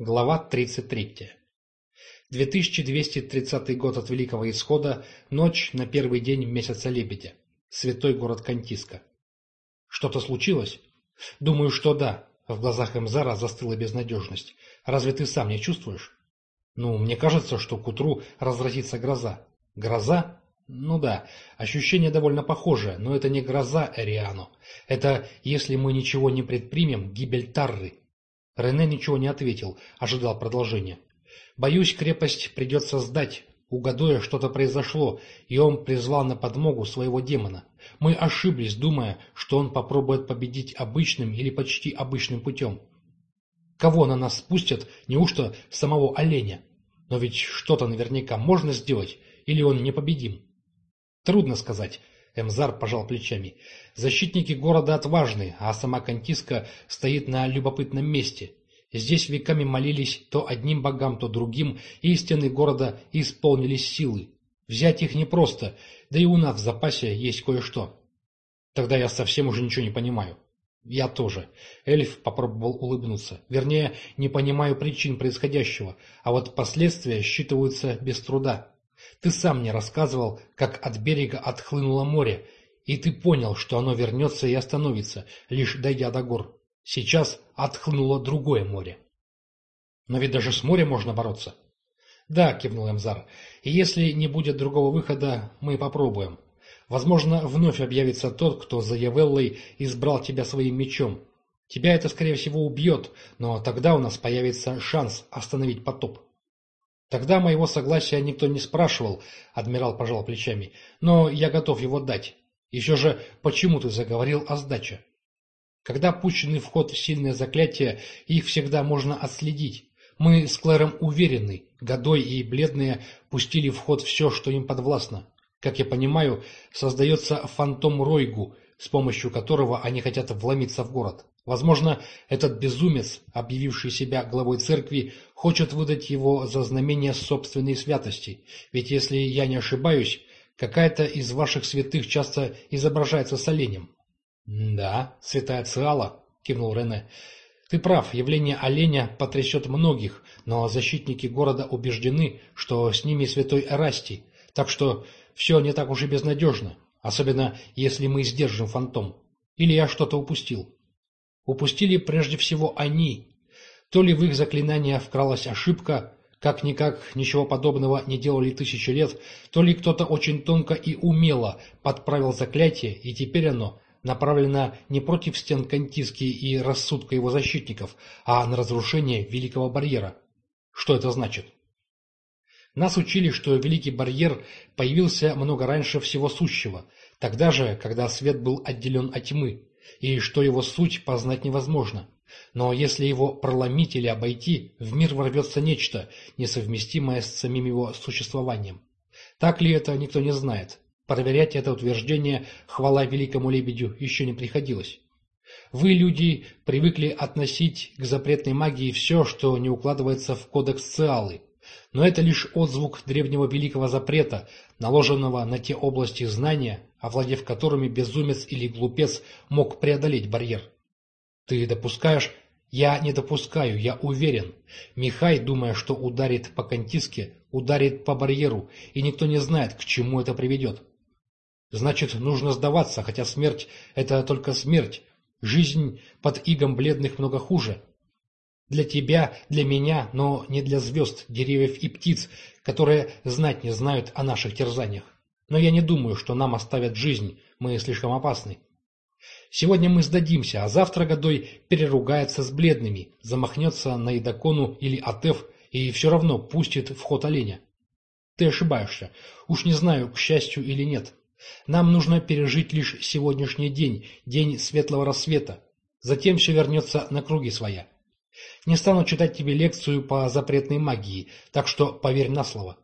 Глава 33. 2230 год от Великого Исхода, ночь на первый день месяца Лебедя. Святой город Кантиска. Что-то случилось? Думаю, что да. В глазах Эмзара застыла безнадежность. Разве ты сам не чувствуешь? Ну, мне кажется, что к утру разразится гроза. Гроза? Ну да, ощущение довольно похожее, но это не гроза Эриано. Это, если мы ничего не предпримем, гибель Тарры, Рене ничего не ответил, ожидал продолжения. «Боюсь, крепость придется сдать. У что-то произошло, и он призвал на подмогу своего демона. Мы ошиблись, думая, что он попробует победить обычным или почти обычным путем. Кого на нас спустят, неужто самого оленя? Но ведь что-то наверняка можно сделать, или он непобедим?» «Трудно сказать». Эмзар пожал плечами. «Защитники города отважны, а сама Кантиска стоит на любопытном месте. Здесь веками молились то одним богам, то другим, и стены города исполнились силы. Взять их непросто, да и у нас в запасе есть кое-что». «Тогда я совсем уже ничего не понимаю». «Я тоже». Эльф попробовал улыбнуться. «Вернее, не понимаю причин происходящего, а вот последствия считываются без труда». Ты сам мне рассказывал, как от берега отхлынуло море, и ты понял, что оно вернется и остановится, лишь дойдя до гор. Сейчас отхлынуло другое море. Но ведь даже с морем можно бороться. Да, кивнул Эмзар, и если не будет другого выхода, мы попробуем. Возможно, вновь объявится тот, кто за Явеллой избрал тебя своим мечом. Тебя это, скорее всего, убьет, но тогда у нас появится шанс остановить потоп. Тогда моего согласия никто не спрашивал, адмирал пожал плечами, но я готов его дать. Все же, почему ты заговорил о сдаче? Когда пущены в ход сильные заклятия, их всегда можно отследить. Мы с Клэром уверены, Годой и Бледные пустили в ход все, что им подвластно. Как я понимаю, создается фантом Ройгу, с помощью которого они хотят вломиться в город. Возможно, этот безумец, объявивший себя главой церкви, хочет выдать его за знамение собственной святости. Ведь, если я не ошибаюсь, какая-то из ваших святых часто изображается с оленем. — Да, святая Циала, — кивнул Рене. — Ты прав, явление оленя потрясет многих, но защитники города убеждены, что с ними святой Эрастий, так что все не так уж и безнадежно, особенно если мы сдержим фантом. Или я что-то упустил? — Упустили прежде всего они. То ли в их заклинание вкралась ошибка, как-никак ничего подобного не делали тысячи лет, то ли кто-то очень тонко и умело подправил заклятие, и теперь оно направлено не против стен Кантиски и рассудка его защитников, а на разрушение Великого Барьера. Что это значит? Нас учили, что Великий Барьер появился много раньше всего сущего, тогда же, когда свет был отделен от тьмы и что его суть познать невозможно. Но если его проломить или обойти, в мир ворвется нечто, несовместимое с самим его существованием. Так ли это, никто не знает. Проверять это утверждение, хвала великому лебедю, еще не приходилось. Вы, люди, привыкли относить к запретной магии все, что не укладывается в кодекс Циалы. Но это лишь отзвук древнего великого запрета, наложенного на те области знания, овладев которыми безумец или глупец мог преодолеть барьер. Ты допускаешь? Я не допускаю, я уверен. Михай, думая, что ударит по Кантиске, ударит по барьеру, и никто не знает, к чему это приведет. Значит, нужно сдаваться, хотя смерть — это только смерть. Жизнь под игом бледных много хуже. Для тебя, для меня, но не для звезд, деревьев и птиц, которые знать не знают о наших терзаниях. Но я не думаю, что нам оставят жизнь, мы слишком опасны. Сегодня мы сдадимся, а завтра Годой переругается с бледными, замахнется на Идакону или Атеф и все равно пустит в ход оленя. Ты ошибаешься. Уж не знаю, к счастью или нет. Нам нужно пережить лишь сегодняшний день, день светлого рассвета. Затем все вернется на круги своя. Не стану читать тебе лекцию по запретной магии, так что поверь на слово.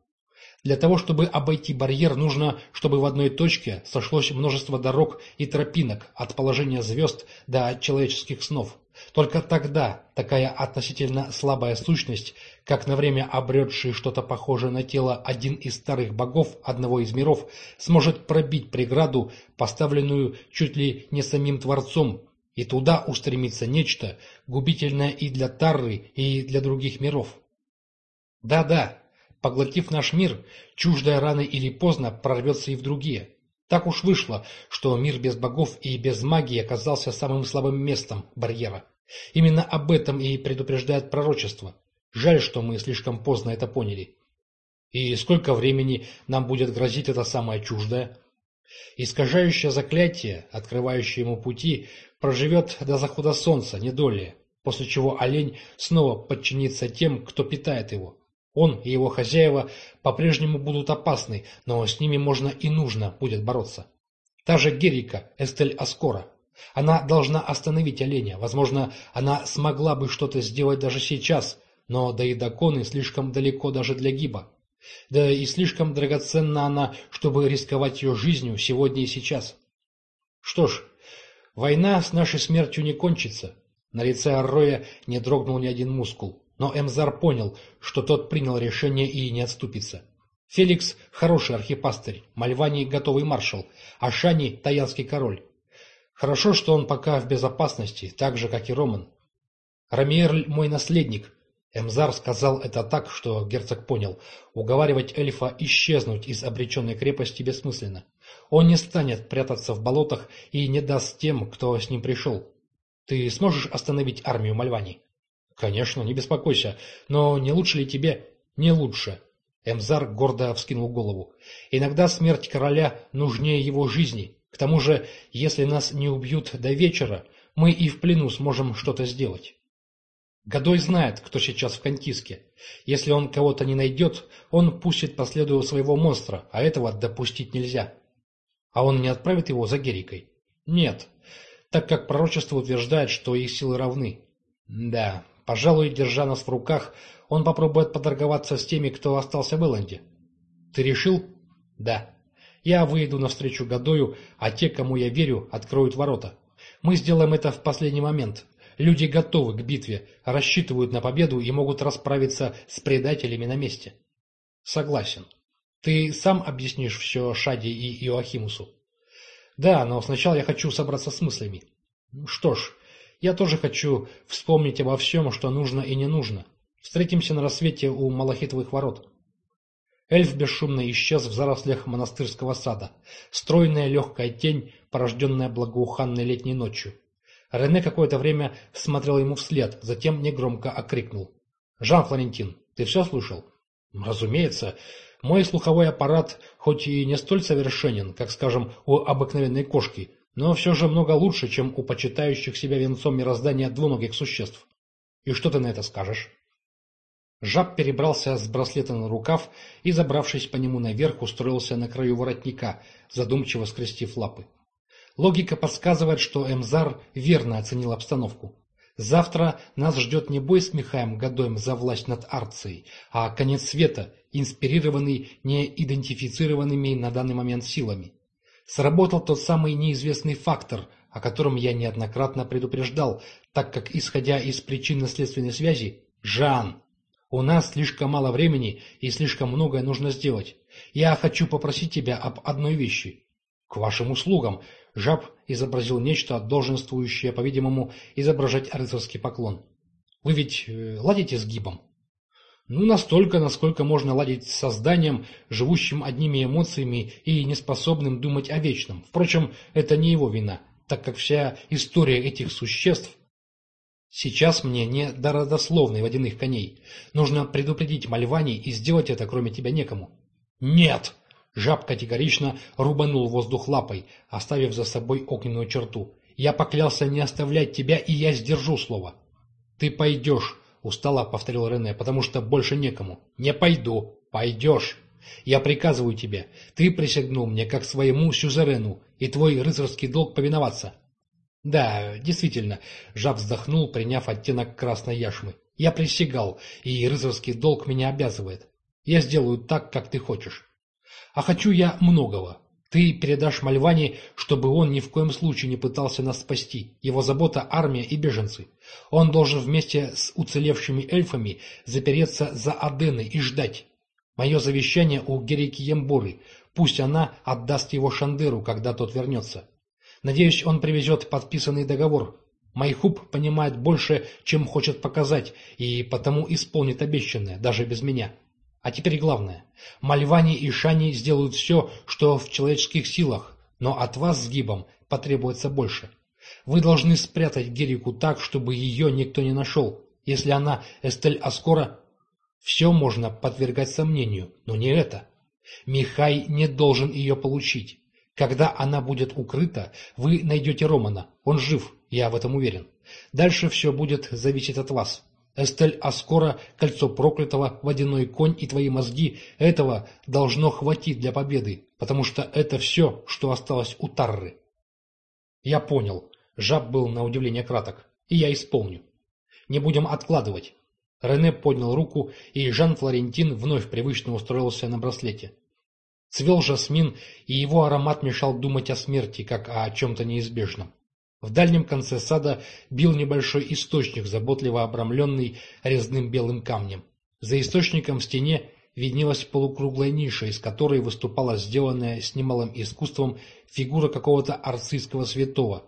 Для того, чтобы обойти барьер, нужно, чтобы в одной точке сошлось множество дорог и тропинок от положения звезд до человеческих снов. Только тогда такая относительно слабая сущность, как на время обретший что-то похожее на тело один из старых богов одного из миров, сможет пробить преграду, поставленную чуть ли не самим Творцом, И туда устремится нечто, губительное и для Тарры, и для других миров. Да-да, поглотив наш мир, чуждое рано или поздно прорвется и в другие. Так уж вышло, что мир без богов и без магии оказался самым слабым местом барьера. Именно об этом и предупреждает пророчество. Жаль, что мы слишком поздно это поняли. И сколько времени нам будет грозить это самое чуждое? Искажающее заклятие, открывающее ему пути, проживет до захода солнца, не долее, после чего олень снова подчинится тем, кто питает его. Он и его хозяева по-прежнему будут опасны, но с ними можно и нужно будет бороться. Та же Герика, Эстель Аскора. Она должна остановить оленя. Возможно, она смогла бы что-то сделать даже сейчас, но до Идаконы слишком далеко даже для Гиба. Да и слишком драгоценна она, чтобы рисковать ее жизнью сегодня и сейчас. Что ж, война с нашей смертью не кончится. На лице Арроя не дрогнул ни один мускул. Но Эмзар понял, что тот принял решение и не отступится. Феликс – хороший архипастырь, Мальвани – готовый маршал, а Шани – таянский король. Хорошо, что он пока в безопасности, так же, как и Роман. Рамиерль – мой наследник. Эмзар сказал это так, что герцог понял. Уговаривать эльфа исчезнуть из обреченной крепости бессмысленно. Он не станет прятаться в болотах и не даст тем, кто с ним пришел. Ты сможешь остановить армию Мальвани? «Конечно, не беспокойся. Но не лучше ли тебе?» «Не лучше». Эмзар гордо вскинул голову. «Иногда смерть короля нужнее его жизни. К тому же, если нас не убьют до вечера, мы и в плену сможем что-то сделать». Годой знает, кто сейчас в Кантиске. Если он кого-то не найдет, он пустит по следу своего монстра, а этого допустить нельзя. А он не отправит его за Герикой? Нет, так как пророчество утверждает, что их силы равны. Да, Пожалуй, держа нас в руках, он попробует поторговаться с теми, кто остался в Элленде. Ты решил? Да. Я выйду навстречу Гадою, а те, кому я верю, откроют ворота. Мы сделаем это в последний момент. Люди готовы к битве, рассчитывают на победу и могут расправиться с предателями на месте. Согласен. Ты сам объяснишь все Шаде и Иоахимусу? Да, но сначала я хочу собраться с мыслями. Что ж, я тоже хочу вспомнить обо всем, что нужно и не нужно. Встретимся на рассвете у Малахитовых ворот. Эльф бесшумно исчез в зарослях монастырского сада. Стройная легкая тень, порожденная благоуханной летней ночью. Рене какое-то время смотрел ему вслед, затем негромко окрикнул. «Жан Флорентин, ты все слышал?» «Разумеется. Мой слуховой аппарат, хоть и не столь совершенен, как, скажем, у обыкновенной кошки, но все же много лучше, чем у почитающих себя венцом мироздания двуногих существ. И что ты на это скажешь? Жаб перебрался с браслета на рукав и, забравшись по нему наверх, устроился на краю воротника, задумчиво скрестив лапы. Логика подсказывает, что Эмзар верно оценил обстановку. Завтра нас ждет не бой с Михаем Гадоем за власть над Арцией, а конец света, инспирированный неидентифицированными на данный момент силами. Сработал тот самый неизвестный фактор, о котором я неоднократно предупреждал, так как, исходя из причинно-следственной связи, Жан, у нас слишком мало времени и слишком многое нужно сделать. Я хочу попросить тебя об одной вещи. К вашим услугам. Жаб изобразил нечто, долженствующее, по-видимому, изображать рыцарский поклон. Вы ведь э, ладите с гибом? Ну, настолько, насколько можно ладить с созданием, живущим одними эмоциями и неспособным думать о вечном. Впрочем, это не его вина, так как вся история этих существ Сейчас мне не до родословной водяных коней. Нужно предупредить Мальвани и сделать это, кроме тебя, некому. Нет! Жаб категорично рубанул воздух лапой, оставив за собой огненную черту. Я поклялся не оставлять тебя, и я сдержу слово. Ты пойдешь, — устало повторил Рене, — потому что больше некому. Не пойду. Пойдешь. Я приказываю тебе. Ты присягнул мне как своему сюзерену, и твой рыцарский долг повиноваться. Да, действительно, жаб вздохнул, приняв оттенок красной яшмы. Я присягал, и рыцарский долг меня обязывает. Я сделаю так, как ты хочешь. А хочу я многого. Ты передашь Мальване, чтобы он ни в коем случае не пытался нас спасти. Его забота – армия и беженцы. Он должен вместе с уцелевшими эльфами запереться за Адены и ждать. Мое завещание у Герики Ембуры. Пусть она отдаст его Шандеру, когда тот вернется. Надеюсь, он привезет подписанный договор. Майхуб понимает больше, чем хочет показать, и потому исполнит обещанное, даже без меня. А теперь главное. Мальвани и Шани сделают все, что в человеческих силах, но от вас с Гибом потребуется больше. Вы должны спрятать Герику так, чтобы ее никто не нашел. Если она Эстель Аскора, все можно подвергать сомнению, но не это. Михай не должен ее получить. Когда она будет укрыта, вы найдете Романа. Он жив, я в этом уверен. Дальше все будет зависеть от вас. Эстель Аскора, кольцо проклятого, водяной конь и твои мозги – этого должно хватить для победы, потому что это все, что осталось у Тарры. Я понял. Жаб был на удивление краток. И я исполню. Не будем откладывать. Рене поднял руку, и Жан-Флорентин вновь привычно устроился на браслете. Цвел жасмин, и его аромат мешал думать о смерти, как о чем-то неизбежном. В дальнем конце сада бил небольшой источник, заботливо обрамленный резным белым камнем. За источником в стене виднелась полукруглая ниша, из которой выступала сделанная с немалым искусством фигура какого-то арцистского святого,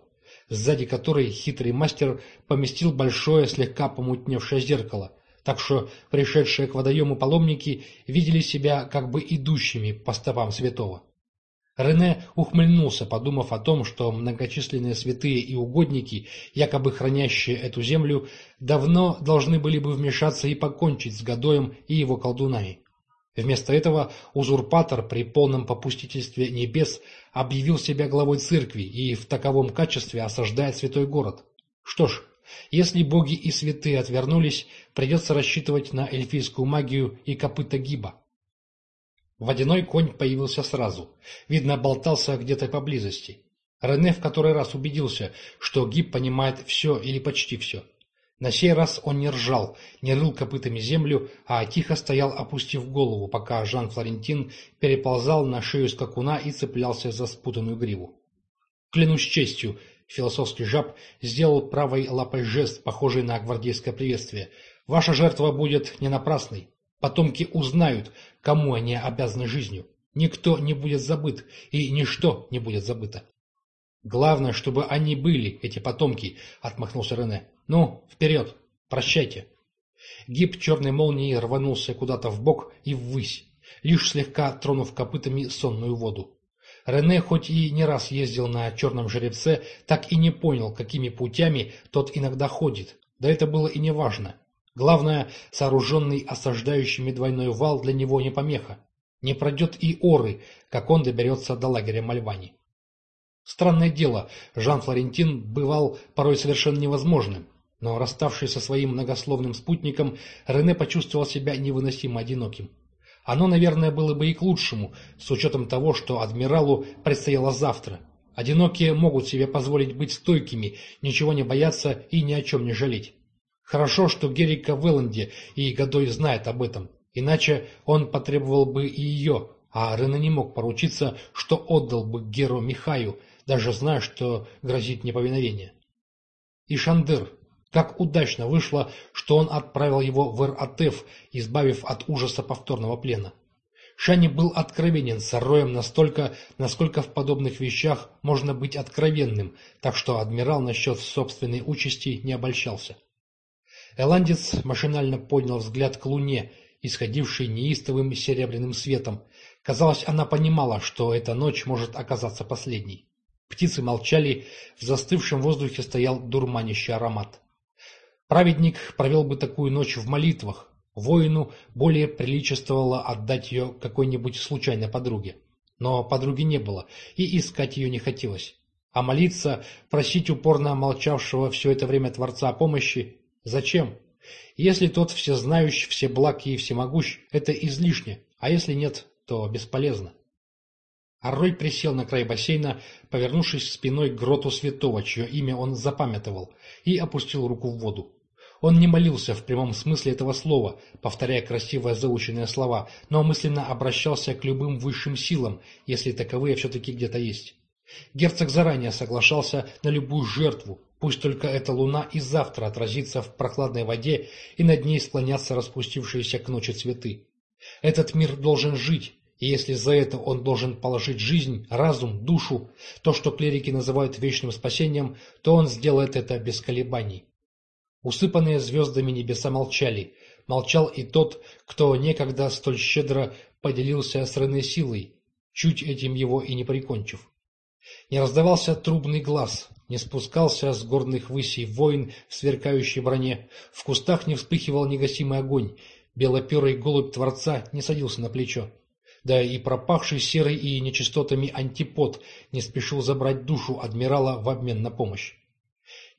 сзади которой хитрый мастер поместил большое, слегка помутневшее зеркало, так что пришедшие к водоему паломники видели себя как бы идущими по стопам святого. Рене ухмыльнулся, подумав о том, что многочисленные святые и угодники, якобы хранящие эту землю, давно должны были бы вмешаться и покончить с Гадоем и его колдунами. Вместо этого узурпатор при полном попустительстве небес объявил себя главой церкви и в таковом качестве осаждает святой город. Что ж, если боги и святые отвернулись, придется рассчитывать на эльфийскую магию и копыта гиба. Водяной конь появился сразу. Видно, болтался где-то поблизости. Рене в который раз убедился, что гиб понимает все или почти все. На сей раз он не ржал, не рыл копытами землю, а тихо стоял, опустив голову, пока Жан-Флорентин переползал на шею скакуна и цеплялся за спутанную гриву. Клянусь честью, Философский жаб сделал правой лапой жест, похожий на гвардейское приветствие. «Ваша жертва будет не напрасной. Потомки узнают, кому они обязаны жизнью. Никто не будет забыт, и ничто не будет забыто». «Главное, чтобы они были, эти потомки», — отмахнулся Рене. «Ну, вперед! Прощайте!» Гиб черной молнией рванулся куда-то в бок и ввысь, лишь слегка тронув копытами сонную воду. Рене хоть и не раз ездил на черном жеребце, так и не понял, какими путями тот иногда ходит. Да это было и не важно. Главное, сооруженный осаждающими двойной вал для него не помеха. Не пройдет и Оры, как он доберется до лагеря Мальвани. Странное дело, Жан-Флорентин бывал порой совершенно невозможным, но расставшись со своим многословным спутником, Рене почувствовал себя невыносимо одиноким. Оно, наверное, было бы и к лучшему, с учетом того, что адмиралу предстояло завтра. Одинокие могут себе позволить быть стойкими, ничего не бояться и ни о чем не жалеть. Хорошо, что Герика в и Годой знает об этом, иначе он потребовал бы и ее, а Рена не мог поручиться, что отдал бы Геру Михаю, даже зная, что грозит неповиновение. И Шандыр, как удачно вышло, что он отправил его в РАТФ, избавив от ужаса повторного плена. Шани был откровенен с Роем настолько, насколько в подобных вещах можно быть откровенным, так что адмирал насчет собственной участи не обольщался. Эландец машинально поднял взгляд к луне, исходившей неистовым серебряным светом. Казалось, она понимала, что эта ночь может оказаться последней. Птицы молчали, в застывшем воздухе стоял дурманящий аромат. Праведник провел бы такую ночь в молитвах, воину более приличествовало отдать ее какой-нибудь случайной подруге. Но подруги не было, и искать ее не хотелось. А молиться, просить упорно молчавшего все это время Творца о помощи – зачем? Если тот всезнающий, всеблаг и всемогущ – это излишне, а если нет, то бесполезно. Аррой присел на край бассейна, повернувшись спиной к гроту святого, чье имя он запамятовал, и опустил руку в воду. Он не молился в прямом смысле этого слова, повторяя красиво заученные слова, но мысленно обращался к любым высшим силам, если таковые все-таки где-то есть. Герцог заранее соглашался на любую жертву, пусть только эта луна и завтра отразится в прохладной воде и над ней склонятся распустившиеся к ночи цветы. Этот мир должен жить, И если за это он должен положить жизнь, разум, душу, то, что клирики называют вечным спасением, то он сделает это без колебаний. Усыпанные звездами небеса молчали. Молчал и тот, кто некогда столь щедро поделился с Рене силой, чуть этим его и не прикончив. Не раздавался трубный глаз, не спускался с горных высей воин в сверкающей броне, в кустах не вспыхивал негасимый огонь, белоперый голубь Творца не садился на плечо. Да и пропахший серой и нечистотами антипод не спешил забрать душу адмирала в обмен на помощь.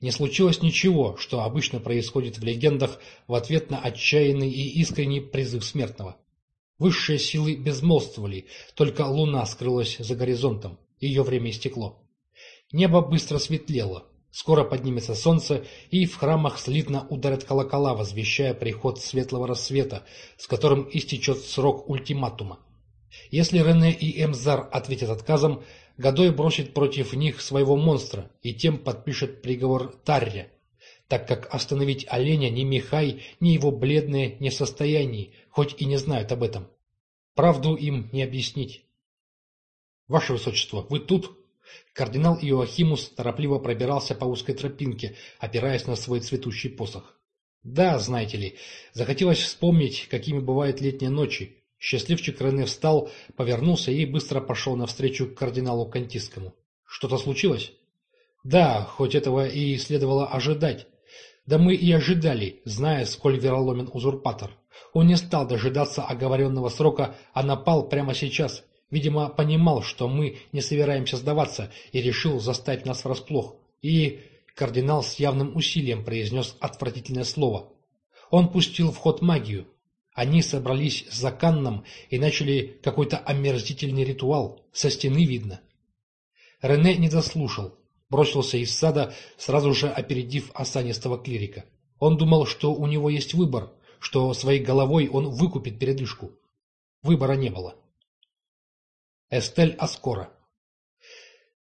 Не случилось ничего, что обычно происходит в легендах в ответ на отчаянный и искренний призыв смертного. Высшие силы безмолвствовали, только луна скрылась за горизонтом, ее время истекло. Небо быстро светлело, скоро поднимется солнце, и в храмах слитно ударят колокола, возвещая приход светлого рассвета, с которым истечет срок ультиматума. Если Рене и Эмзар ответят отказом, Годой бросит против них своего монстра и тем подпишет приговор Тарре, так как остановить оленя ни Михай, ни его бледные не в состоянии, хоть и не знают об этом. Правду им не объяснить. «Ваше Высочество, вы тут?» Кардинал Иоахимус торопливо пробирался по узкой тропинке, опираясь на свой цветущий посох. «Да, знаете ли, захотелось вспомнить, какими бывают летние ночи, Счастливчик Рене встал, повернулся и быстро пошел навстречу кардиналу Кантискому. «Что-то случилось?» «Да, хоть этого и следовало ожидать. Да мы и ожидали, зная, сколь вероломен узурпатор. Он не стал дожидаться оговоренного срока, а напал прямо сейчас. Видимо, понимал, что мы не собираемся сдаваться, и решил заставить нас врасплох. И кардинал с явным усилием произнес отвратительное слово. Он пустил в ход магию, они собрались за Канном и начали какой-то омерзительный ритуал, со стены видно. Рене не дослушал, бросился из сада, сразу же опередив осанистого клирика. Он думал, что у него есть выбор, что своей головой он выкупит передышку. Выбора не было. Эстель Аскора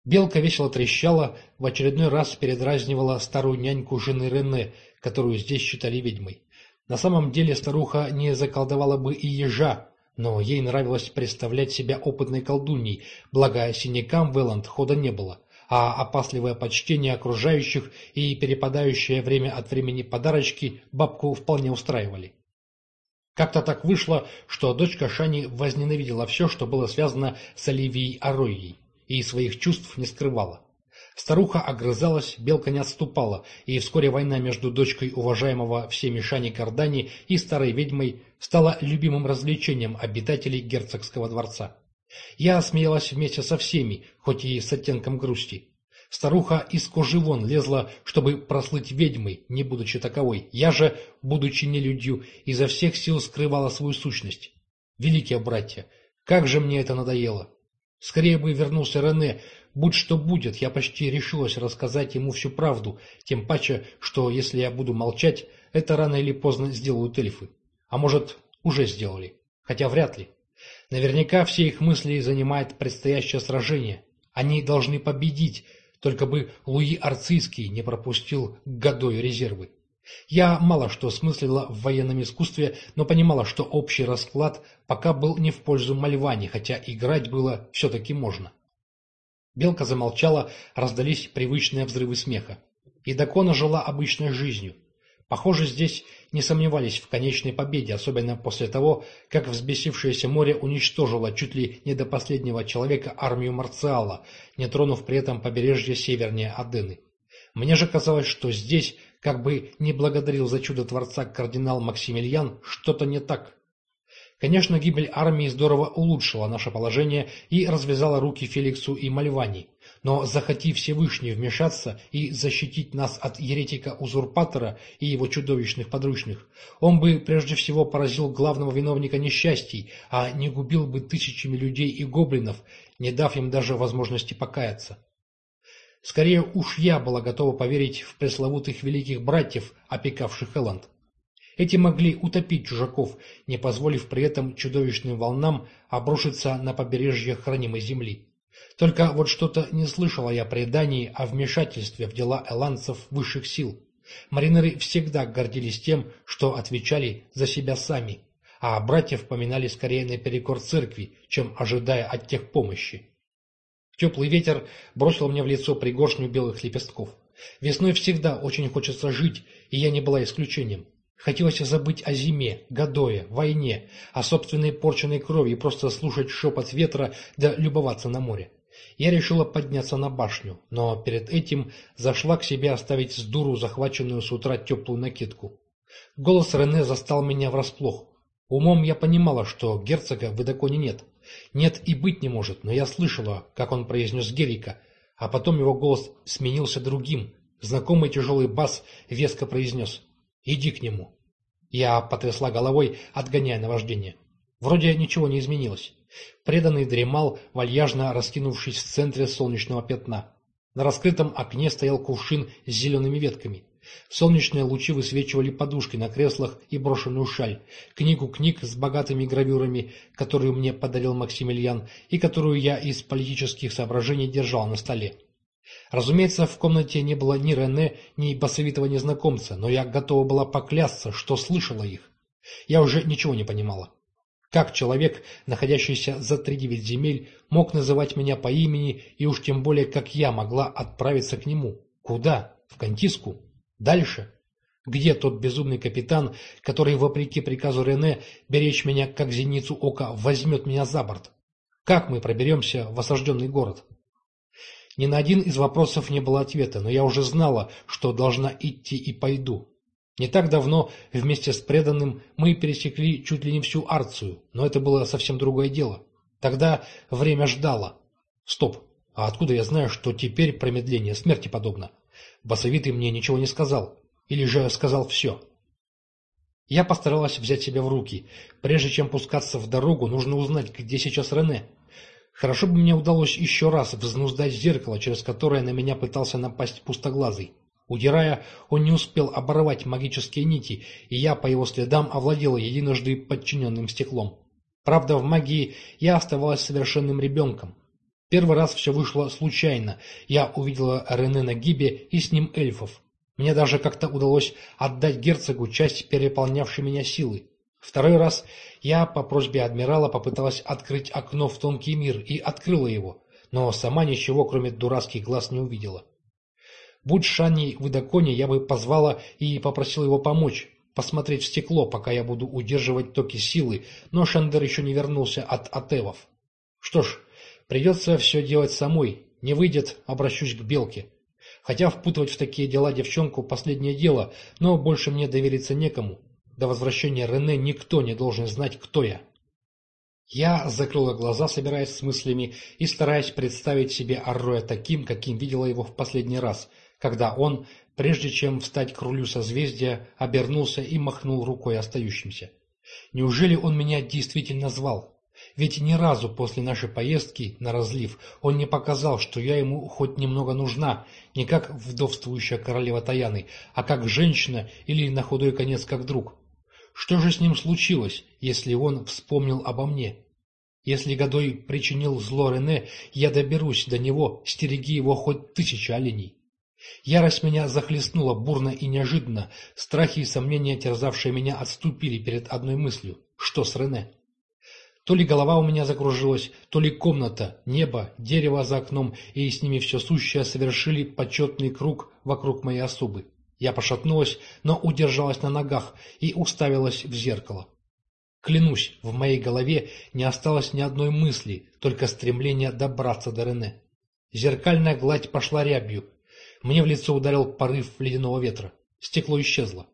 Белка весело трещала, в очередной раз передразнивала старую няньку жены Рене, которую здесь считали ведьмой. На самом деле старуха не заколдовала бы и ежа, но ей нравилось представлять себя опытной колдуньей, благо синякам в Элланд хода не было, а опасливое почтение окружающих и перепадающее время от времени подарочки бабку вполне устраивали. Как-то так вышло, что дочка Шани возненавидела все, что было связано с Оливией Аройей, и своих чувств не скрывала. Старуха огрызалась, белка не отступала, и вскоре война между дочкой уважаемого всеми Шани Кардани и старой ведьмой стала любимым развлечением обитателей герцогского дворца. Я смеялась вместе со всеми, хоть и с оттенком грусти. Старуха из кожи вон лезла, чтобы прослыть ведьмой, не будучи таковой. Я же, будучи нелюдью, изо всех сил скрывала свою сущность. Великие братья, как же мне это надоело! Скорее бы вернулся Рене, Будь что будет, я почти решилась рассказать ему всю правду, тем паче, что если я буду молчать, это рано или поздно сделают эльфы. А может, уже сделали. Хотя вряд ли. Наверняка все их мысли занимает предстоящее сражение. Они должны победить, только бы Луи Арцийский не пропустил годой резервы. Я мало что смыслила в военном искусстве, но понимала, что общий расклад пока был не в пользу Мальвани, хотя играть было все-таки можно. Белка замолчала, раздались привычные взрывы смеха. И Дакона жила обычной жизнью. Похоже, здесь не сомневались в конечной победе, особенно после того, как взбесившееся море уничтожило чуть ли не до последнего человека армию Марциала, не тронув при этом побережье севернее Адены. Мне же казалось, что здесь, как бы не благодарил за чудо Творца кардинал Максимилиан, что-то не так. Конечно, гибель армии здорово улучшила наше положение и развязала руки Феликсу и Мальвани, но захоти Всевышний вмешаться и защитить нас от еретика-узурпатора и его чудовищных подручных, он бы прежде всего поразил главного виновника несчастий, а не губил бы тысячами людей и гоблинов, не дав им даже возможности покаяться. Скорее уж я была готова поверить в пресловутых великих братьев, опекавших Элланд. Эти могли утопить чужаков, не позволив при этом чудовищным волнам обрушиться на побережье хранимой земли. Только вот что-то не слышала я преданий о вмешательстве в дела эландцев высших сил. Маринеры всегда гордились тем, что отвечали за себя сами, а братьев поминали скорее наперекор церкви, чем ожидая от тех помощи. Теплый ветер бросил мне в лицо пригоршню белых лепестков. Весной всегда очень хочется жить, и я не была исключением. Хотелось забыть о зиме, годое, войне, о собственной порченной крови и просто слушать шепот ветра да любоваться на море. Я решила подняться на башню, но перед этим зашла к себе оставить с дуру захваченную с утра теплую накидку. Голос Рене застал меня врасплох. Умом я понимала, что герцога в Эдаконе нет. Нет и быть не может, но я слышала, как он произнес Герика, а потом его голос сменился другим. Знакомый тяжелый бас веско произнес «Иди к нему». Я потрясла головой, отгоняя наваждение. Вроде ничего не изменилось. Преданный дремал, вальяжно раскинувшись в центре солнечного пятна. На раскрытом окне стоял кувшин с зелеными ветками. Солнечные лучи высвечивали подушки на креслах и брошенную шаль, книгу книг с богатыми гравюрами, которую мне подарил Максимилиан и которую я из политических соображений держал на столе. Разумеется, в комнате не было ни Рене, ни басовитого незнакомца, но я готова была поклясться, что слышала их. Я уже ничего не понимала. Как человек, находящийся за тридевять земель, мог называть меня по имени, и уж тем более, как я могла отправиться к нему? Куда? В Кантиску? Дальше? Где тот безумный капитан, который, вопреки приказу Рене, беречь меня, как зеницу ока, возьмет меня за борт? Как мы проберемся в осажденный город? Ни на один из вопросов не было ответа, но я уже знала, что должна идти и пойду. Не так давно вместе с преданным мы пересекли чуть ли не всю Арцию, но это было совсем другое дело. Тогда время ждало. Стоп, а откуда я знаю, что теперь промедление смерти подобно? Басовитый мне ничего не сказал. Или же сказал все? Я постаралась взять себя в руки. Прежде чем пускаться в дорогу, нужно узнать, где сейчас Рене. Хорошо бы мне удалось еще раз взнуздать зеркало, через которое на меня пытался напасть пустоглазый. Удирая, он не успел оборвать магические нити, и я по его следам овладела единожды подчиненным стеклом. Правда, в магии я оставалась совершенным ребенком. Первый раз все вышло случайно. Я увидела Рене на гибе и с ним эльфов. Мне даже как-то удалось отдать герцогу часть переполнявшей меня силы. Второй раз я по просьбе адмирала попыталась открыть окно в тонкий мир и открыла его, но сама ничего, кроме дурацких глаз, не увидела. Будь Шанни в Идаконе, я бы позвала и попросила его помочь, посмотреть в стекло, пока я буду удерживать токи силы, но Шандер еще не вернулся от Атевов. Что ж, придется все делать самой, не выйдет, обращусь к Белке. Хотя впутывать в такие дела девчонку – последнее дело, но больше мне довериться некому. До возвращения Рене никто не должен знать, кто я. Я закрыла глаза, собираясь с мыслями и стараясь представить себе Арроя таким, каким видела его в последний раз – когда он, прежде чем встать к рулю созвездия, обернулся и махнул рукой остающимся. Неужели он меня действительно звал? Ведь ни разу после нашей поездки на разлив он не показал, что я ему хоть немного нужна, не как вдовствующая королева Таяны, а как женщина или на худой конец как друг. Что же с ним случилось, если он вспомнил обо мне? Если Годой причинил зло Рене, я доберусь до него, стереги его хоть тысяча оленей. Ярость меня захлестнула бурно и неожиданно. Страхи и сомнения, терзавшие меня, отступили перед одной мыслью. Что с Рене? То ли голова у меня закружилась, то ли комната, небо, дерево за окном и с ними все сущее совершили почетный круг вокруг моей особы. Я пошатнулась, но удержалась на ногах и уставилась в зеркало. Клянусь, в моей голове не осталось ни одной мысли, только стремление добраться до Рене. Зеркальная гладь пошла рябью, мне в лицо ударил порыв ледяного ветра. Стекло исчезло.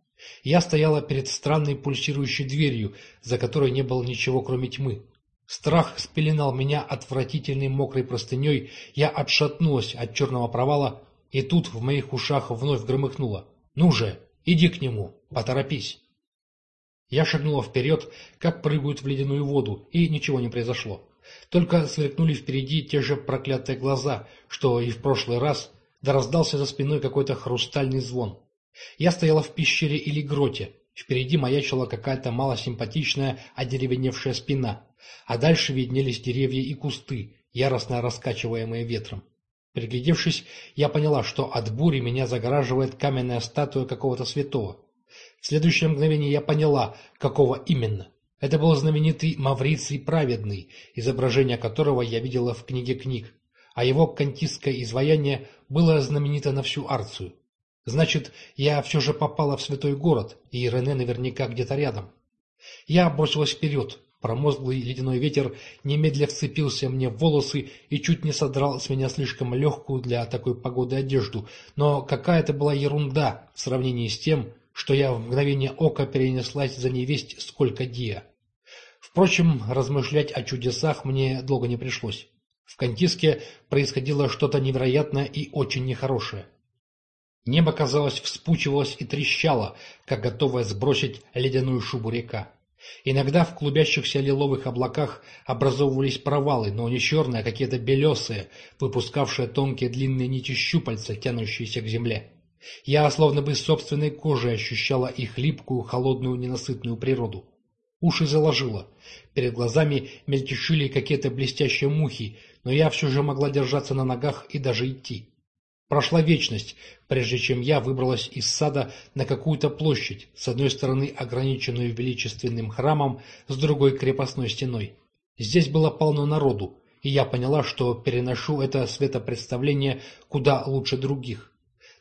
Я стояла перед странной пульсирующей дверью, за которой не было ничего, кроме тьмы. Страх спеленал меня отвратительной мокрой простыней, я отшатнулась от черного провала, и тут в моих ушах вновь громыхнуло. «Ну же, иди к нему, поторопись!» Я шагнула вперед, как прыгают в ледяную воду, и ничего не произошло. Только сверкнули впереди те же проклятые глаза, что и в прошлый раз да раздался за спиной какой-то хрустальный звон. Я стояла в пещере или гроте, впереди маячила какая-то малосимпатичная одеревеневшая спина, а дальше виднелись деревья и кусты, яростно раскачиваемые ветром. Приглядевшись, я поняла, что от бури меня загораживает каменная статуя какого-то святого. В следующее мгновение я поняла, какого именно. Это был знаменитый Мавриций Праведный, изображение которого я видела в книге книг, а его кантистское изваяние было знаменито на всю Арцию. Значит, я все же попала в святой город, и Рене наверняка где-то рядом. Я бросилась вперед, промозглый ледяной ветер немедля вцепился мне в волосы и чуть не содрал с меня слишком легкую для такой погоды одежду, но какая-то была ерунда в сравнении с тем, что я в мгновение ока перенеслась за невесть сколько диа. Впрочем, размышлять о чудесах мне долго не пришлось. В Кантиске происходило что-то невероятное и очень нехорошее. Небо, казалось, вспучивалось и трещало, как готовое сбросить ледяную шубу река. Иногда в клубящихся лиловых облаках образовывались провалы, но не черные, а какие-то белесые, выпускавшие тонкие длинные нити щупальца, тянущиеся к земле. Я словно бы собственной кожей ощущала их липкую, холодную, ненасытную природу. Уши заложило. Перед глазами мельтешили какие-то блестящие мухи, но я все же могла держаться на ногах и даже идти. Прошла вечность, прежде чем я выбралась из сада на какую-то площадь, с одной стороны ограниченную величественным храмом, с другой крепостной стеной. Здесь было полно народу, и я поняла, что переношу это светопредставление куда лучше других.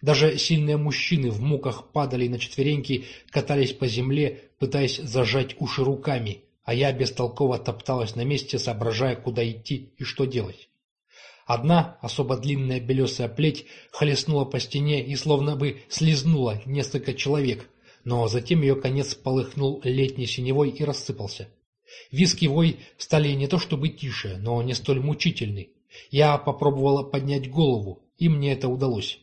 Даже сильные мужчины в муках падали на четвереньки, катались по земле, пытаясь зажать уши руками, а я бестолково топталась на месте, соображая, куда идти и что делать. Одна, особо длинная белесая плеть, хлестнула по стене и словно бы слезнула несколько человек, но затем ее конец полыхнул летней синевой и рассыпался. Виски вой стали не то чтобы тише, но не столь мучительны. Я попробовала поднять голову, и мне это удалось.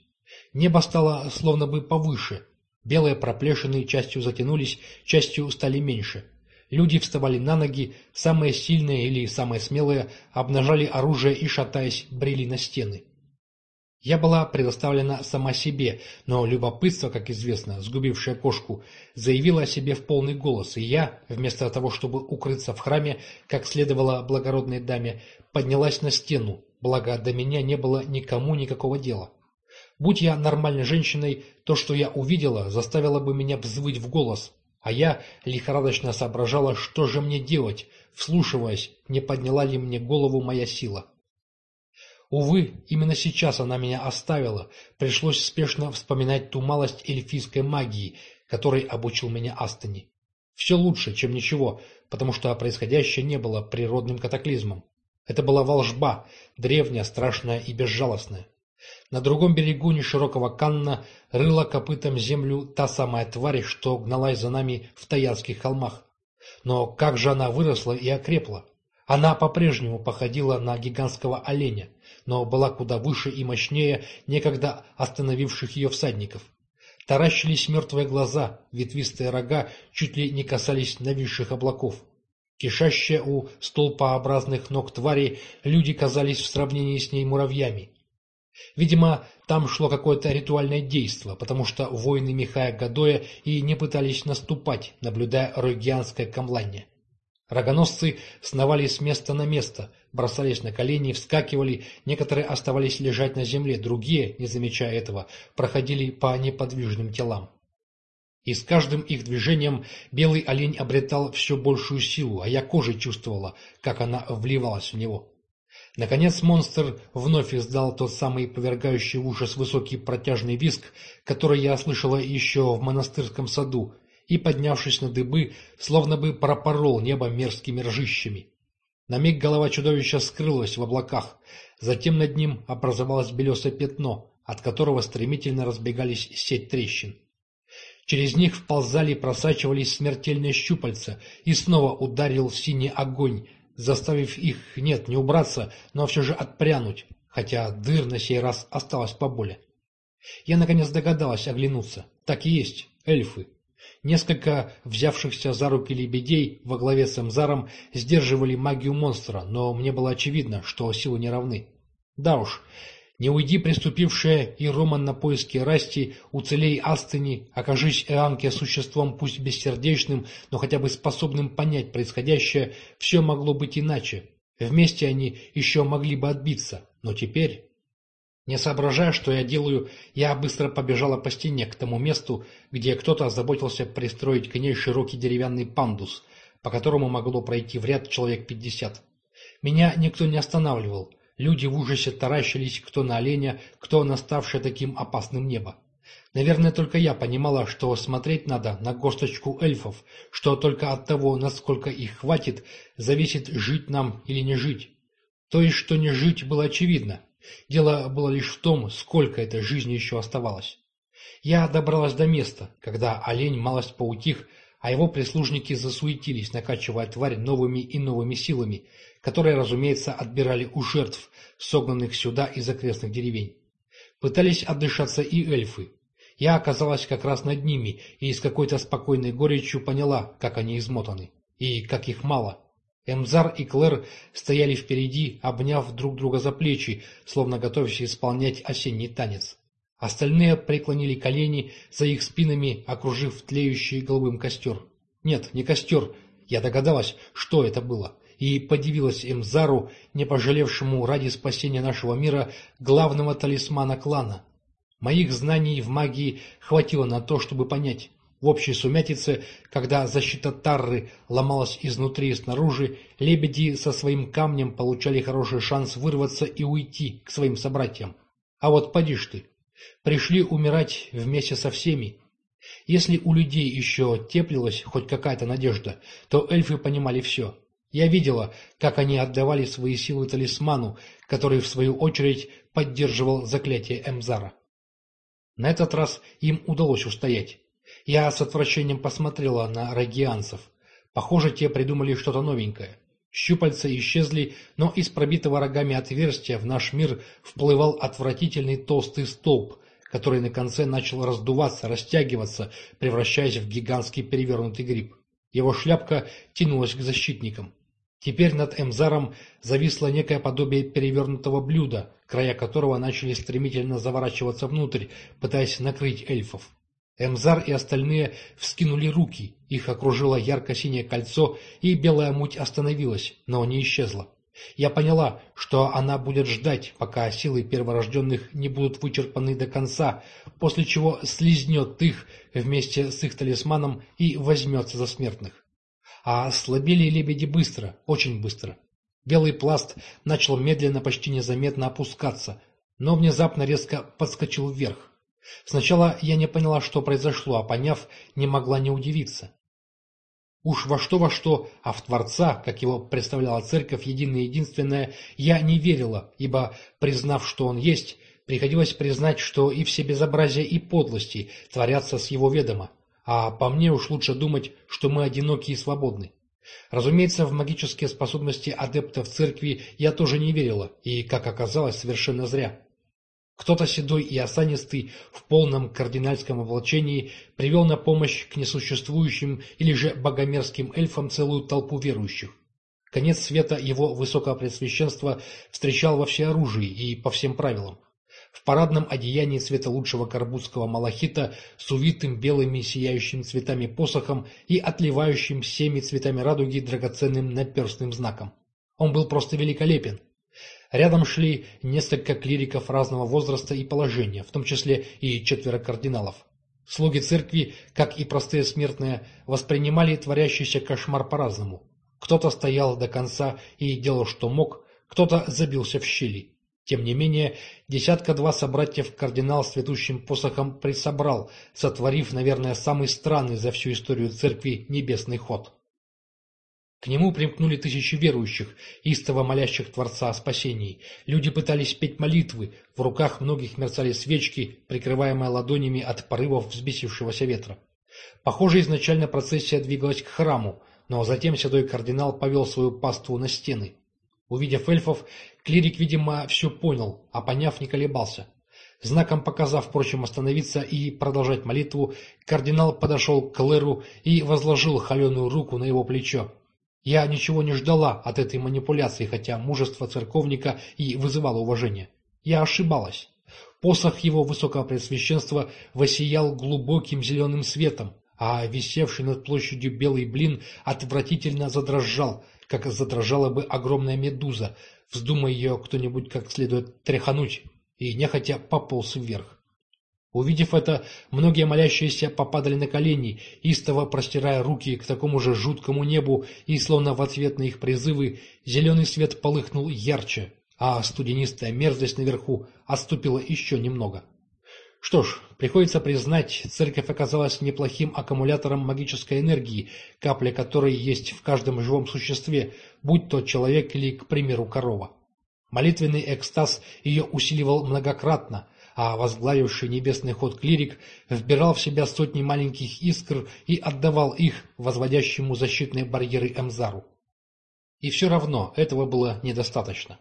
Небо стало словно бы повыше. Белые проплешины частью затянулись, частью стали меньше. Люди вставали на ноги, самые сильные или самые смелые обнажали оружие и, шатаясь, брели на стены. Я была предоставлена сама себе, но любопытство, как известно, сгубившее кошку, заявило о себе в полный голос, и я, вместо того, чтобы укрыться в храме, как следовало благородной даме, поднялась на стену, благо до меня не было никому никакого дела. Будь я нормальной женщиной, то, что я увидела, заставило бы меня взвыть в голос, а я лихорадочно соображала, что же мне делать, вслушиваясь, не подняла ли мне голову моя сила. Увы, именно сейчас она меня оставила, пришлось спешно вспоминать ту малость эльфийской магии, которой обучил меня Астани. Все лучше, чем ничего, потому что происходящее не было природным катаклизмом. Это была волжба, древняя, страшная и безжалостная. На другом берегу неширокого Канна рыла копытом землю та самая тварь, что гналась за нами в Таянских холмах. Но как же она выросла и окрепла? Она по-прежнему походила на гигантского оленя, но была куда выше и мощнее некогда остановивших ее всадников. Таращились мертвые глаза, ветвистые рога чуть ли не касались нависших облаков. Кишащие у столпообразных ног твари, люди казались в сравнении с ней муравьями. Видимо, там шло какое-то ритуальное действо, потому что воины Михая Гадоя и не пытались наступать, наблюдая ройгианское камланье. Рогоносцы сновали с места на место, бросались на колени, вскакивали, некоторые оставались лежать на земле, другие, не замечая этого, проходили по неподвижным телам. И с каждым их движением белый олень обретал все большую силу, а я кожей чувствовала, как она вливалась в него. Наконец монстр вновь издал тот самый повергающий ужас высокий протяжный виск, который я слышала еще в монастырском саду, и, поднявшись на дыбы, словно бы пропорол небо мерзкими ржищами. На миг голова чудовища скрылась в облаках, затем над ним образовалось белесое пятно, от которого стремительно разбегались сеть трещин. Через них вползали и просачивались смертельные щупальца, и снова ударил синий огонь, заставив их, нет, не убраться, но все же отпрянуть, хотя дыр на сей раз осталось поболее. Я наконец догадалась оглянуться. Так и есть, эльфы. Несколько взявшихся за руки лебедей во главе с Эмзаром сдерживали магию монстра, но мне было очевидно, что силы не равны. Да уж, не уйди приступившая и Роман на поиски Расти, уцелей Астыни, окажись Эанке существом пусть бессердечным, но хотя бы способным понять происходящее, все могло быть иначе. Вместе они еще могли бы отбиться, но теперь... Не соображая, что я делаю, я быстро побежала по стене к тому месту, где кто-то озаботился пристроить к ней широкий деревянный пандус, по которому могло пройти в ряд человек пятьдесят. Меня никто не останавливал. Люди в ужасе таращились кто на оленя, кто на ставшее таким опасным небо. Наверное, только я понимала, что смотреть надо на горсточку эльфов, что только от того, насколько их хватит, зависит, жить нам или не жить. То есть, что не жить было очевидно. Дело было лишь в том, сколько этой жизни еще оставалось. Я добралась до места, когда олень малость поутих, а его прислужники засуетились, накачивая тварь новыми и новыми силами, которые, разумеется, отбирали у жертв, согнанных сюда из окрестных деревень. Пытались отдышаться и эльфы. Я оказалась как раз над ними и с какой-то спокойной горечью поняла, как они измотаны. И как их мало. Эмзар и Клэр стояли впереди, обняв друг друга за плечи, словно готовясь исполнять осенний танец. Остальные преклонили колени за их спинами, окружив тлеющий голубым костер. Нет, не костер. Я догадалась, что это было, и подивилась Эмзару, не пожалевшему ради спасения нашего мира главного талисмана клана. Моих знаний в магии хватило на то, чтобы понять. В общей сумятице, когда защита Тарры ломалась изнутри и снаружи, лебеди со своим камнем получали хороший шанс вырваться и уйти к своим собратьям. А вот поди ж ты, пришли умирать вместе со всеми. Если у людей еще теплилась хоть какая-то надежда, то эльфы понимали все. Я видела, как они отдавали свои силы талисману, который, в свою очередь, поддерживал заклятие Эмзара. На этот раз им удалось устоять. Я с отвращением посмотрела на рогианцев. Похоже, те придумали что-то новенькое. Щупальца исчезли, но из пробитого рогами отверстия в наш мир вплывал отвратительный толстый столб, который на конце начал раздуваться, растягиваться, превращаясь в гигантский перевернутый гриб. Его шляпка тянулась к защитникам. Теперь над Эмзаром зависло некое подобие перевернутого блюда, края которого начали стремительно заворачиваться внутрь, пытаясь накрыть эльфов. Эмзар и остальные вскинули руки, их окружило ярко-синее кольцо, и белая муть остановилась, но не исчезла. Я поняла, что она будет ждать, пока силы перворожденных не будут вычерпаны до конца, после чего слизнет их вместе с их талисманом и возьмется за смертных. А слабели лебеди быстро, очень быстро. Белый пласт начал медленно, почти незаметно опускаться, но внезапно резко подскочил вверх. Сначала я не поняла, что произошло, а поняв, не могла не удивиться. Уж во что во что, а в Творца, как его представляла церковь единое единственное, я не верила, ибо, признав, что он есть, приходилось признать, что и все безобразия и подлости творятся с его ведома, а по мне уж лучше думать, что мы одиноки и свободны. Разумеется, в магические способности адептов церкви я тоже не верила, и, как оказалось, совершенно зря. Кто-то седой и осанистый в полном кардинальском облачении привел на помощь к несуществующим или же богомерзким эльфам целую толпу верующих. Конец света его высокопресвященства встречал во всеоружии и по всем правилам. В парадном одеянии цвета лучшего карбузского малахита с увитым белыми сияющими цветами посохом и отливающим всеми цветами радуги драгоценным наперстным знаком. Он был просто великолепен, Рядом шли несколько клириков разного возраста и положения, в том числе и четверо кардиналов. Слуги церкви, как и простые смертные, воспринимали творящийся кошмар по-разному. Кто-то стоял до конца и делал, что мог, кто-то забился в щели. Тем не менее, десятка-два собратьев кардинал с цветущим посохом присобрал, сотворив, наверное, самый странный за всю историю церкви небесный ход. К нему примкнули тысячи верующих, истово молящих Творца о спасении. Люди пытались петь молитвы, в руках многих мерцали свечки, прикрываемые ладонями от порывов взбесившегося ветра. Похоже, изначально процессия двигалась к храму, но затем седой кардинал повел свою паству на стены. Увидев эльфов, клирик, видимо, все понял, а поняв, не колебался. Знаком показав, впрочем, остановиться и продолжать молитву, кардинал подошел к Леру и возложил холеную руку на его плечо. Я ничего не ждала от этой манипуляции, хотя мужество церковника и вызывало уважение. Я ошибалась. Посох его высокопресвященства воссиял глубоким зеленым светом, а висевший над площадью белый блин отвратительно задрожал, как задрожала бы огромная медуза, вздумая ее кто-нибудь как следует тряхануть, и нехотя пополз вверх. Увидев это, многие молящиеся попадали на колени, истово простирая руки к такому же жуткому небу, и, словно в ответ на их призывы, зеленый свет полыхнул ярче, а студенистая мерзость наверху отступила еще немного. Что ж, приходится признать, церковь оказалась неплохим аккумулятором магической энергии, капля которой есть в каждом живом существе, будь то человек или, к примеру, корова. Молитвенный экстаз ее усиливал многократно, а возглавивший небесный ход клирик вбирал в себя сотни маленьких искр и отдавал их возводящему защитные барьеры Эмзару. И все равно этого было недостаточно.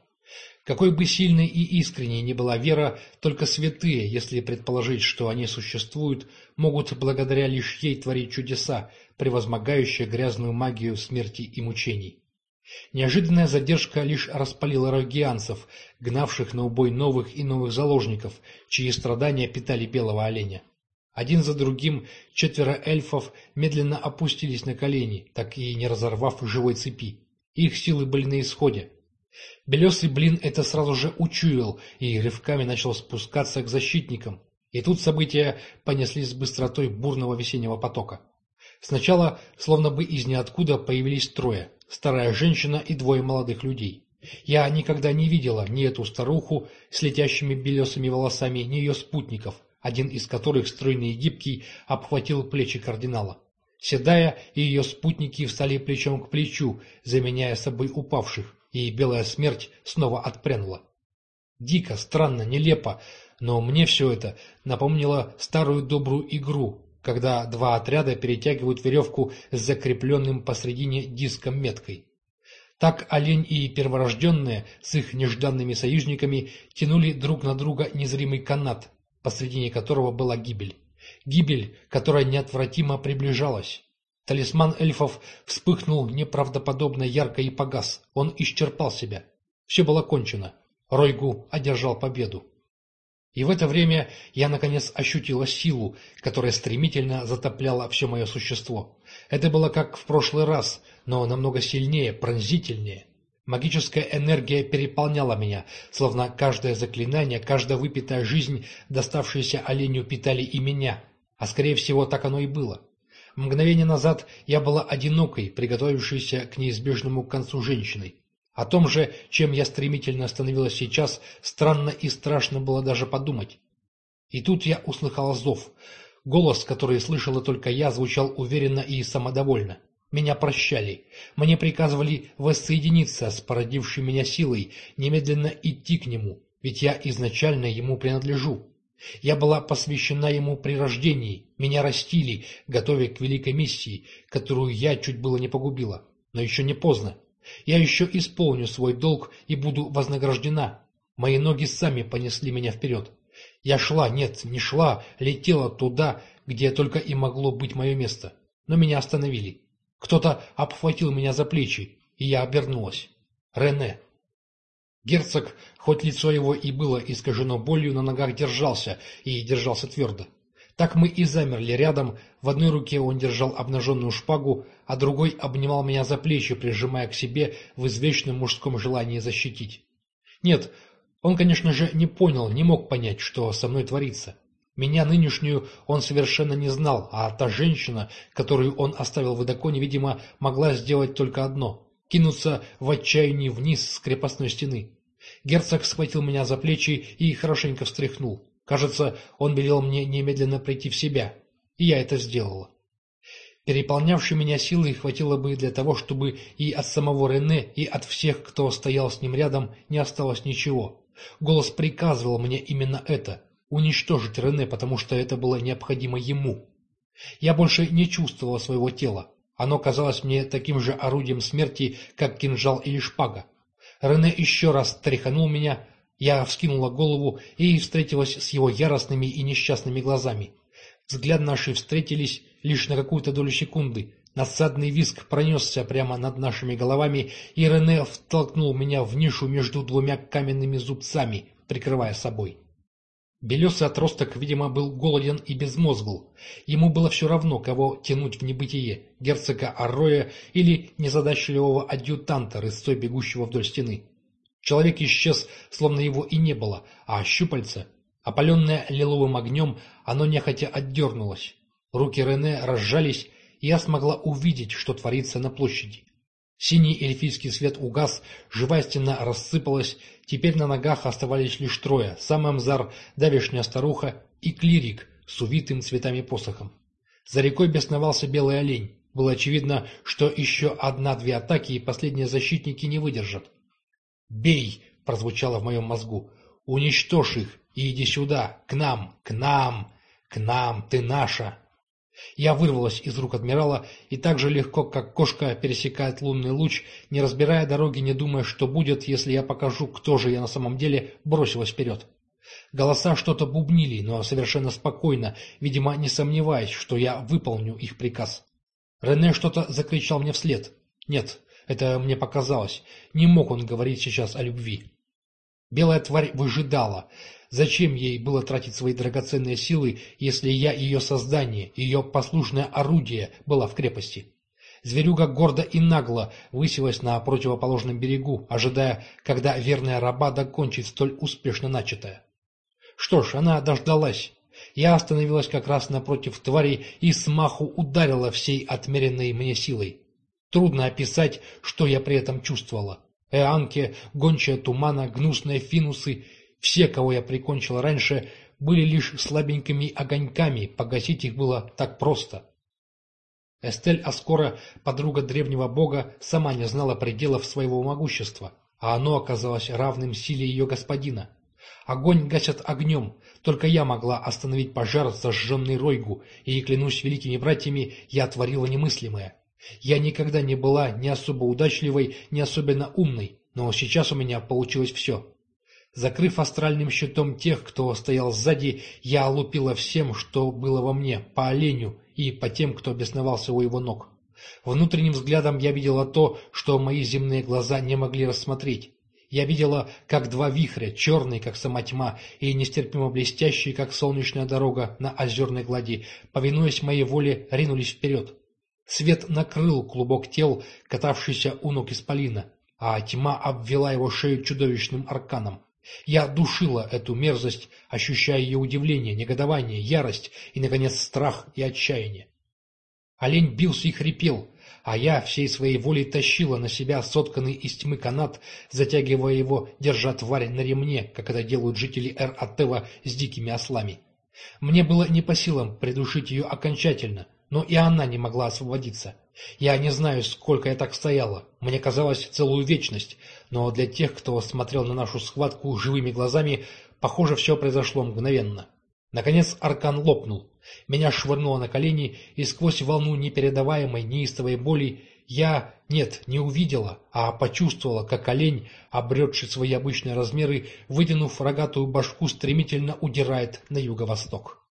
Какой бы сильной и искренней ни была вера, только святые, если предположить, что они существуют, могут благодаря лишь ей творить чудеса, превозмогающие грязную магию смерти и мучений. Неожиданная задержка лишь распалила рогианцев, гнавших на убой новых и новых заложников, чьи страдания питали белого оленя. Один за другим четверо эльфов медленно опустились на колени, так и не разорвав живой цепи. Их силы были на исходе. Белесый блин это сразу же учуял и рывками начал спускаться к защитникам. И тут события понеслись с быстротой бурного весеннего потока. Сначала, словно бы из ниоткуда, появились трое – старая женщина и двое молодых людей. Я никогда не видела ни эту старуху с летящими белесыми волосами, ни ее спутников, один из которых, стройный и гибкий, обхватил плечи кардинала. Седая и ее спутники встали плечом к плечу, заменяя собой упавших, и белая смерть снова отпрянула. Дико, странно, нелепо, но мне все это напомнило старую добрую игру, когда два отряда перетягивают веревку с закрепленным посредине диском меткой. Так олень и перворожденные с их нежданными союзниками тянули друг на друга незримый канат, посредине которого была гибель. Гибель, которая неотвратимо приближалась. Талисман эльфов вспыхнул неправдоподобно ярко и погас. Он исчерпал себя. Все было кончено. Ройгу одержал победу. И в это время я, наконец, ощутила силу, которая стремительно затопляла все мое существо. Это было как в прошлый раз, но намного сильнее, пронзительнее. Магическая энергия переполняла меня, словно каждое заклинание, каждая выпитая жизнь, доставшаяся оленю, питали и меня. А скорее всего, так оно и было. Мгновение назад я была одинокой, приготовившейся к неизбежному концу женщиной. О том же, чем я стремительно становилась сейчас, странно и страшно было даже подумать. И тут я услыхала зов. Голос, который слышала только я, звучал уверенно и самодовольно. Меня прощали. Мне приказывали воссоединиться с породившей меня силой, немедленно идти к нему, ведь я изначально ему принадлежу. Я была посвящена ему при рождении, меня растили, готовя к великой миссии, которую я чуть было не погубила. Но еще не поздно. Я еще исполню свой долг и буду вознаграждена. Мои ноги сами понесли меня вперед. Я шла, нет, не шла, летела туда, где только и могло быть мое место. Но меня остановили. Кто-то обхватил меня за плечи, и я обернулась. Рене. Герцог, хоть лицо его и было искажено болью, на ногах держался, и держался твердо. Так мы и замерли рядом, в одной руке он держал обнаженную шпагу, а другой обнимал меня за плечи, прижимая к себе в извечном мужском желании защитить. Нет, он, конечно же, не понял, не мог понять, что со мной творится. Меня нынешнюю он совершенно не знал, а та женщина, которую он оставил в Эдаконе, видимо, могла сделать только одно — кинуться в отчаянии вниз с крепостной стены. Герцог схватил меня за плечи и хорошенько встряхнул. Кажется, он велел мне немедленно прийти в себя. И я это сделала. Переполнявшей меня силы хватило бы для того, чтобы и от самого Рене, и от всех, кто стоял с ним рядом, не осталось ничего. Голос приказывал мне именно это — уничтожить Рене, потому что это было необходимо ему. Я больше не чувствовала своего тела. Оно казалось мне таким же орудием смерти, как кинжал или шпага. Рене еще раз тряханул меня, я вскинула голову и встретилась с его яростными и несчастными глазами. Взгляд наши встретились лишь на какую-то долю секунды. Насадный виск пронесся прямо над нашими головами, и Рене втолкнул меня в нишу между двумя каменными зубцами, прикрывая собой. Белесый отросток, видимо, был голоден и безмозгл. Ему было все равно, кого тянуть в небытие, герцога Арроя или незадачливого адъютанта, рысцой бегущего вдоль стены. Человек исчез, словно его и не было, а щупальца... Опаленное лиловым огнем, оно нехотя отдернулось. Руки Рене разжались, и я смогла увидеть, что творится на площади. Синий эльфийский свет угас, живая стена рассыпалась, теперь на ногах оставались лишь трое, сам Амзар, давешняя старуха и клирик с увитым цветами посохом. За рекой бесновался белый олень. Было очевидно, что еще одна-две атаки и последние защитники не выдержат. «Бей!» — прозвучало в моем мозгу. «Уничтожь их и иди сюда, к нам, к нам, к нам, ты наша!» Я вырвалась из рук адмирала и так же легко, как кошка пересекает лунный луч, не разбирая дороги, не думая, что будет, если я покажу, кто же я на самом деле, бросилась вперед. Голоса что-то бубнили, но совершенно спокойно, видимо, не сомневаясь, что я выполню их приказ. Рене что-то закричал мне вслед. Нет, это мне показалось. Не мог он говорить сейчас о любви. Белая тварь выжидала. Зачем ей было тратить свои драгоценные силы, если я ее создание, ее послушное орудие была в крепости? Зверюга гордо и нагло высилась на противоположном берегу, ожидая, когда верная раба докончит столь успешно начатое. Что ж, она дождалась. Я остановилась как раз напротив твари и смаху ударила всей отмеренной мне силой. Трудно описать, что я при этом чувствовала. Эанке, гончая тумана, гнусные финусы — все, кого я прикончила раньше, были лишь слабенькими огоньками, погасить их было так просто. Эстель Аскора, подруга древнего бога, сама не знала пределов своего могущества, а оно оказалось равным силе ее господина. Огонь гасят огнем. Только я могла остановить пожар, зажженный Ройгу, и, клянусь великими братьями, я творила немыслимое. Я никогда не была ни особо удачливой, ни особенно умной, но сейчас у меня получилось все. Закрыв астральным щитом тех, кто стоял сзади, я лупила всем, что было во мне, по оленю и по тем, кто бесновался у его ног. Внутренним взглядом я видела то, что мои земные глаза не могли рассмотреть. Я видела, как два вихря, черные, как сама тьма, и нестерпимо блестящие, как солнечная дорога на озерной глади, повинуясь моей воле, ринулись вперед. Свет накрыл клубок тел, катавшийся у ног исполина, а тьма обвела его шею чудовищным арканом. Я душила эту мерзость, ощущая ее удивление, негодование, ярость и, наконец, страх и отчаяние. Олень бился и хрипел, а я всей своей волей тащила на себя сотканный из тьмы канат, затягивая его, держа тварь на ремне, как это делают жители Эр-Аттева с дикими ослами. Мне было не по силам придушить ее окончательно, но и она не могла освободиться. Я не знаю, сколько я так стояла, мне казалось целую вечность, но для тех, кто смотрел на нашу схватку живыми глазами, похоже, все произошло мгновенно. Наконец аркан лопнул, меня швырнуло на колени, и сквозь волну непередаваемой неистовой боли я, нет, не увидела, а почувствовала, как олень, обретший свои обычные размеры, вытянув рогатую башку, стремительно удирает на юго-восток.